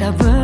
the world